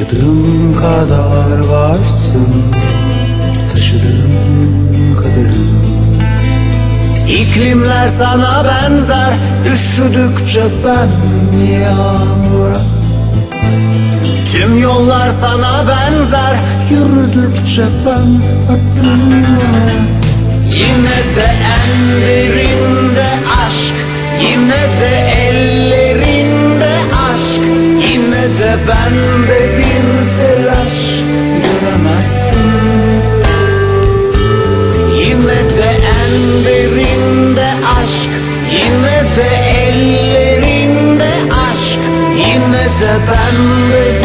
Taşıdığım kadar varsın Taşıdığım kadarım. İklimler sana benzer Üşüdükçe ben yağmura. Tüm yollar sana benzer Yürüdükçe ben adımla Yine de en derinde aşk Yine de ellerinde aşk Yine de bende Yine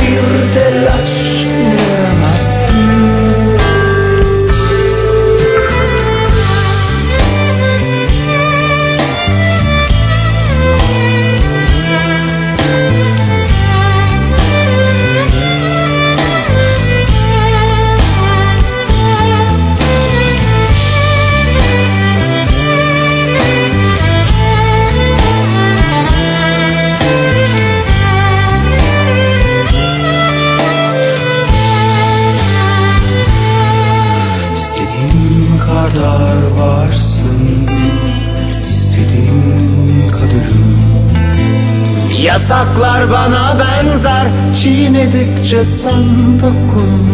Yasaklar bana benzer Çiğnedikçe sen dokun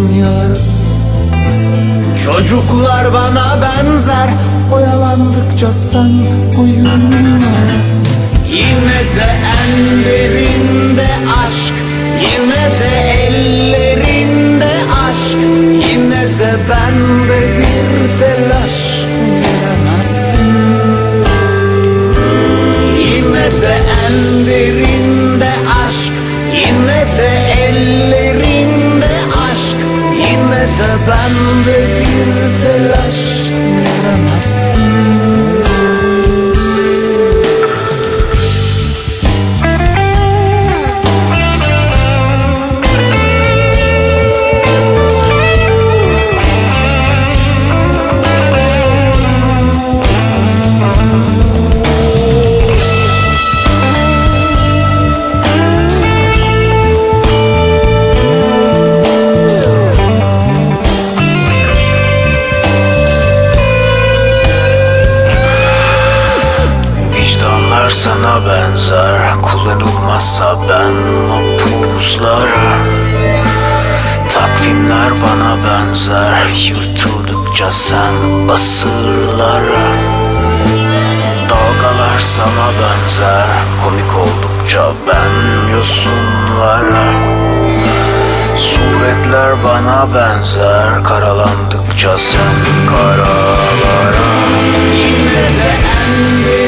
Çocuklar bana benzer Oyalandıkça sen oyunla Yine de en derinde aşk Yine de ellerinde De bende bir telaş Göremezsin sana benzer Kullanılmazsa ben mapuslara Takvimler bana benzer Yırtıldıkça sen asırlara. Dalgalar sana benzer Komik oldukça ben yosunlara. Suretler bana benzer Karalandıkça sen karalara. Yine de en